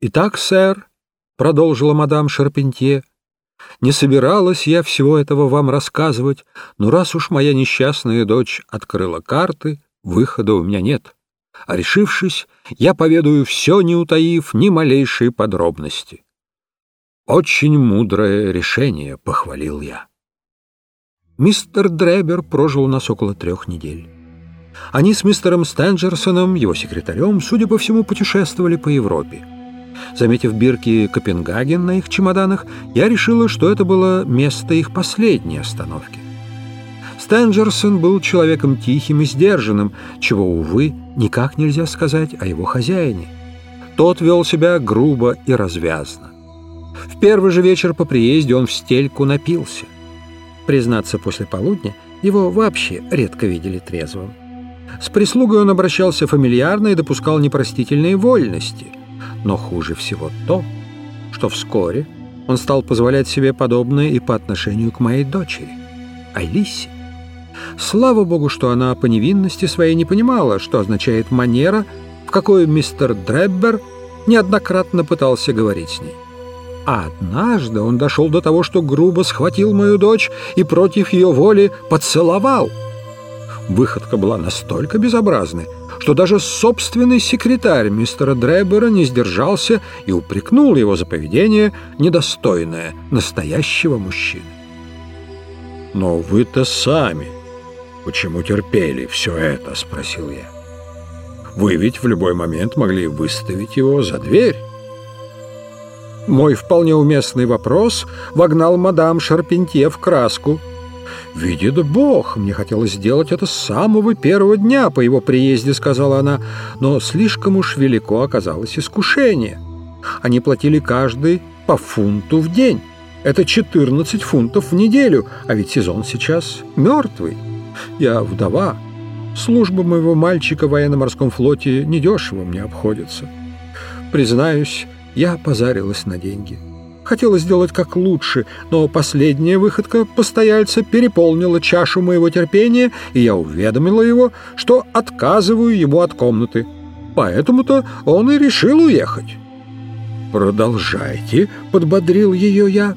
«Итак, сэр», — продолжила мадам Шарпентье, — «не собиралась я всего этого вам рассказывать, но раз уж моя несчастная дочь открыла карты, выхода у меня нет. А решившись, я поведаю все, не утаив ни малейшей подробности». «Очень мудрое решение», — похвалил я. Мистер Дребер прожил у нас около трех недель. Они с мистером Стенджерсоном, его секретарем, судя по всему, путешествовали по Европе. Заметив бирки Копенгаген на их чемоданах, я решила, что это было место их последней остановки. Стенджерсон был человеком тихим и сдержанным, чего, увы, никак нельзя сказать о его хозяине. Тот вел себя грубо и развязно. В первый же вечер по приезде он в стельку напился. Признаться, после полудня его вообще редко видели трезвым. С прислугой он обращался фамильярно и допускал непростительные вольности. Но хуже всего то, что вскоре он стал позволять себе подобное и по отношению к моей дочери, Алисе. Слава богу, что она по невинности своей не понимала, что означает манера, в какой мистер Дреббер неоднократно пытался говорить с ней. А однажды он дошел до того, что грубо схватил мою дочь и против ее воли поцеловал — Выходка была настолько безобразной, что даже собственный секретарь мистера Дребера не сдержался и упрекнул его за поведение, недостойное настоящего мужчины. «Но вы-то сами почему терпели все это?» — спросил я. «Вы ведь в любой момент могли выставить его за дверь». Мой вполне уместный вопрос вогнал мадам Шарпентье в краску — «Видит Бог, мне хотелось сделать это с самого первого дня по его приезде», — сказала она, «но слишком уж велико оказалось искушение. Они платили каждый по фунту в день. Это 14 фунтов в неделю, а ведь сезон сейчас мертвый. Я вдова. Служба моего мальчика в военно-морском флоте недешево мне обходится. Признаюсь, я позарилась на деньги». Хотела сделать как лучше, но последняя выходка постояльца переполнила чашу моего терпения, и я уведомила его, что отказываю ему от комнаты. Поэтому-то он и решил уехать. «Продолжайте», — подбодрил ее я.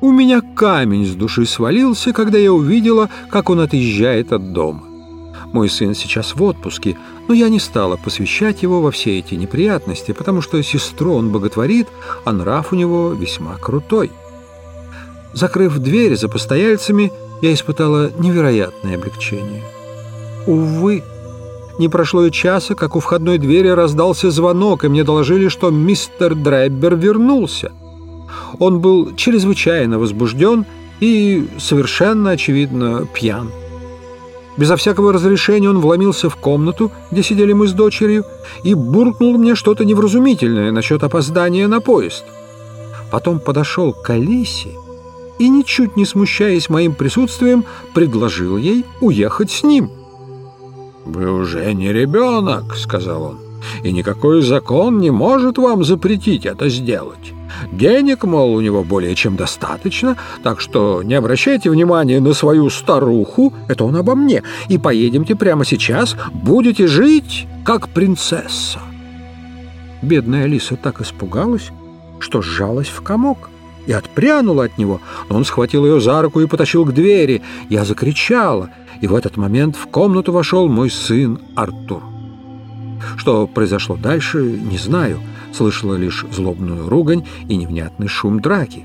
У меня камень с души свалился, когда я увидела, как он отъезжает от дома. Мой сын сейчас в отпуске, но я не стала посвящать его во все эти неприятности, потому что сестру он боготворит, а нрав у него весьма крутой. Закрыв дверь за постояльцами, я испытала невероятное облегчение. Увы, не прошло и часа, как у входной двери раздался звонок, и мне доложили, что мистер Драйбер вернулся. Он был чрезвычайно возбужден и совершенно, очевидно, пьян. Безо всякого разрешения он вломился в комнату, где сидели мы с дочерью, и буркнул мне что-то невразумительное насчет опоздания на поезд. Потом подошел к Алисе и, ничуть не смущаясь моим присутствием, предложил ей уехать с ним. «Вы уже не ребенок», — сказал он, — «и никакой закон не может вам запретить это сделать». Денег, мол, у него более чем достаточно, так что не обращайте внимания на свою старуху, это он обо мне, и поедемте прямо сейчас, будете жить, как принцесса. Бедная Алиса так испугалась, что сжалась в комок и отпрянула от него, но он схватил ее за руку и потащил к двери. Я закричала, и в этот момент в комнату вошел мой сын Артур. Что произошло дальше, не знаю, — слышала лишь злобную ругань и невнятный шум драки.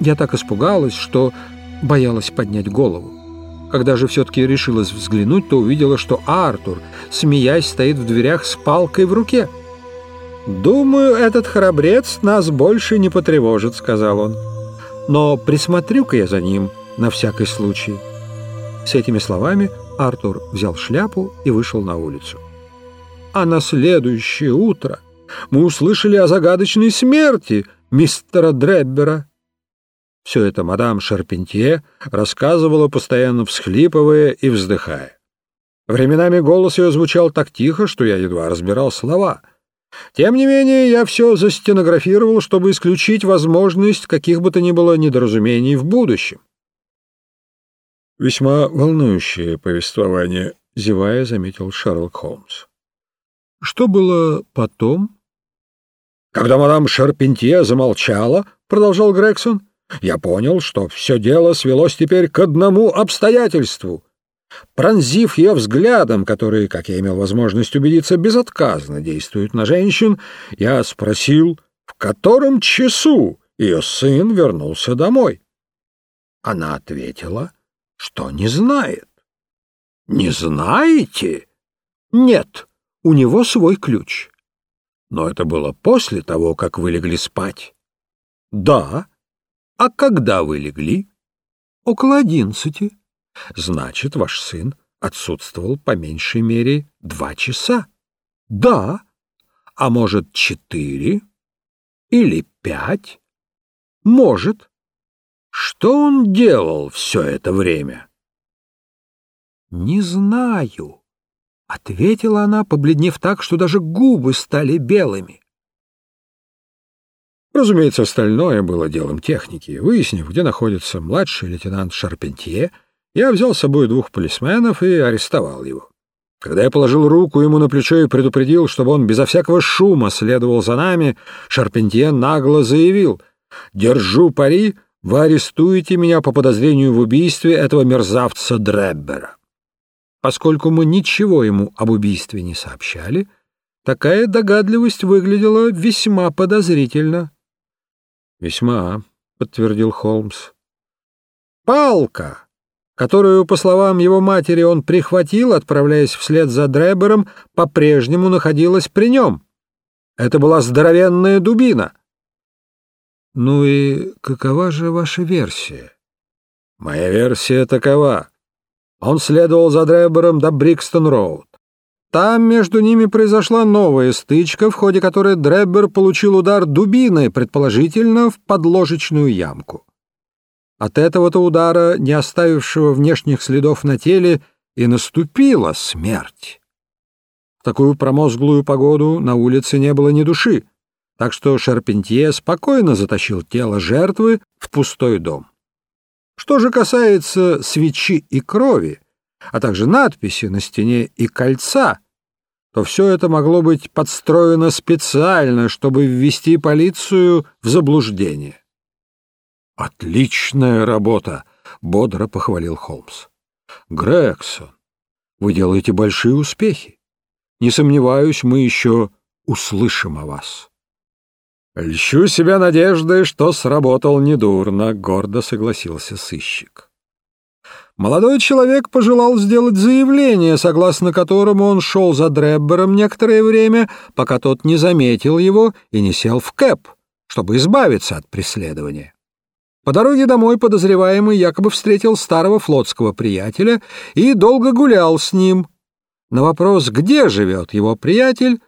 Я так испугалась, что боялась поднять голову. Когда же все-таки решилась взглянуть, то увидела, что Артур, смеясь, стоит в дверях с палкой в руке. «Думаю, этот храбрец нас больше не потревожит», — сказал он. «Но присмотрю-ка я за ним на всякий случай». С этими словами Артур взял шляпу и вышел на улицу. А на следующее утро мы услышали о загадочной смерти мистера Дреббера. Все это мадам Шарпентье рассказывала, постоянно всхлипывая и вздыхая. Временами голос ее звучал так тихо, что я едва разбирал слова. Тем не менее, я все застенографировал, чтобы исключить возможность каких бы то ни было недоразумений в будущем. «Весьма волнующее повествование», — зевая, заметил Шерлок Холмс. «Что было потом?» Когда мадам Шарпентье замолчала, — продолжал Грегсон, — я понял, что все дело свелось теперь к одному обстоятельству. Пронзив ее взглядом, который, как я имел возможность убедиться, безотказно действует на женщин, я спросил, в котором часу ее сын вернулся домой. Она ответила, что не знает. «Не знаете?» «Нет, у него свой ключ». «Но это было после того, как вы легли спать?» «Да. А когда вы легли?» «Около одиннадцати». «Значит, ваш сын отсутствовал по меньшей мере два часа?» «Да. А может, четыре? Или пять?» «Может. Что он делал все это время?» «Не знаю», — ответила она, побледнев так, что даже губы стали белыми. Разумеется, остальное было делом техники. Выяснив, где находится младший лейтенант Шарпентье, я взял с собой двух полисменов и арестовал его. Когда я положил руку ему на плечо и предупредил, чтобы он безо всякого шума следовал за нами, Шарпентье нагло заявил «Держу пари, вы арестуете меня по подозрению в убийстве этого мерзавца Дреббера». Поскольку мы ничего ему об убийстве не сообщали, такая догадливость выглядела весьма подозрительно. «Весьма», — подтвердил Холмс. «Палка!» которую, по словам его матери, он прихватил, отправляясь вслед за Дребером, по-прежнему находилась при нем. Это была здоровенная дубина. Ну и какова же ваша версия? Моя версия такова. Он следовал за Дребером до Брикстон-Роуд. Там между ними произошла новая стычка, в ходе которой Дреббер получил удар дубиной, предположительно, в подложечную ямку. От этого-то удара, не оставившего внешних следов на теле, и наступила смерть. В такую промозглую погоду на улице не было ни души, так что Шарпентье спокойно затащил тело жертвы в пустой дом. Что же касается свечи и крови, а также надписи на стене и кольца, то все это могло быть подстроено специально, чтобы ввести полицию в заблуждение. «Отличная работа!» — бодро похвалил Холмс. «Грегсон, вы делаете большие успехи. Не сомневаюсь, мы еще услышим о вас». «Льщу себя надеждой, что сработал недурно», — гордо согласился сыщик. Молодой человек пожелал сделать заявление, согласно которому он шел за Дреббером некоторое время, пока тот не заметил его и не сел в кэп, чтобы избавиться от преследования. По дороге домой подозреваемый якобы встретил старого флотского приятеля и долго гулял с ним. На вопрос, где живет его приятель,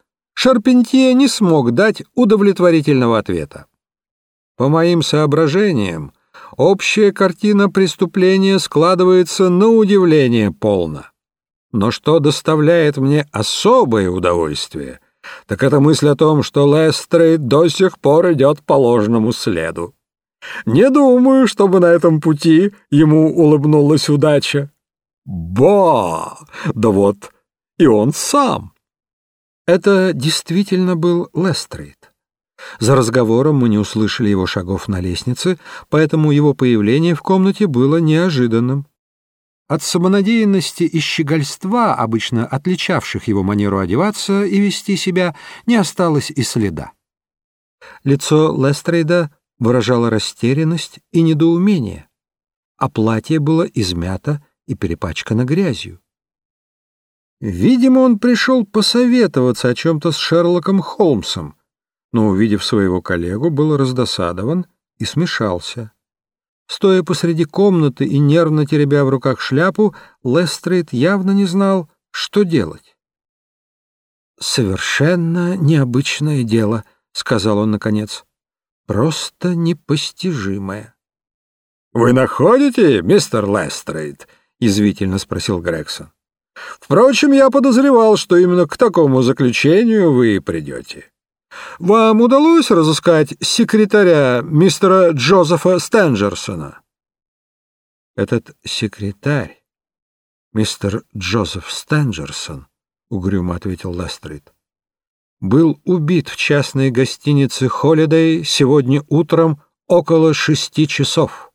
Шарпентье не смог дать удовлетворительного ответа. По моим соображениям, общая картина преступления складывается на удивление полно. Но что доставляет мне особое удовольствие, так это мысль о том, что Лестрейд до сих пор идет по ложному следу. Не думаю, чтобы на этом пути ему улыбнулась удача. Ба! Да вот и он сам. Это действительно был Лестрейд. За разговором мы не услышали его шагов на лестнице, поэтому его появление в комнате было неожиданным. От самонадеянности и щегольства, обычно отличавших его манеру одеваться и вести себя, не осталось и следа. Лицо Лестрейда выражала растерянность и недоумение, а платье было измято и перепачкано грязью. Видимо, он пришел посоветоваться о чем-то с Шерлоком Холмсом, но, увидев своего коллегу, был раздосадован и смешался. Стоя посреди комнаты и нервно теребя в руках шляпу, Лестрейд явно не знал, что делать. «Совершенно необычное дело», — сказал он наконец просто непостижимое. — Вы находите, мистер Лестрейд? — язвительно спросил Грегсон. — Впрочем, я подозревал, что именно к такому заключению вы и придете. Вам удалось разыскать секретаря мистера Джозефа Стенджерсона? Этот секретарь, мистер Джозеф Стенджерсон, — угрюмо ответил Лестрейд, был убит в частной гостинице «Холидей» сегодня утром около шести часов.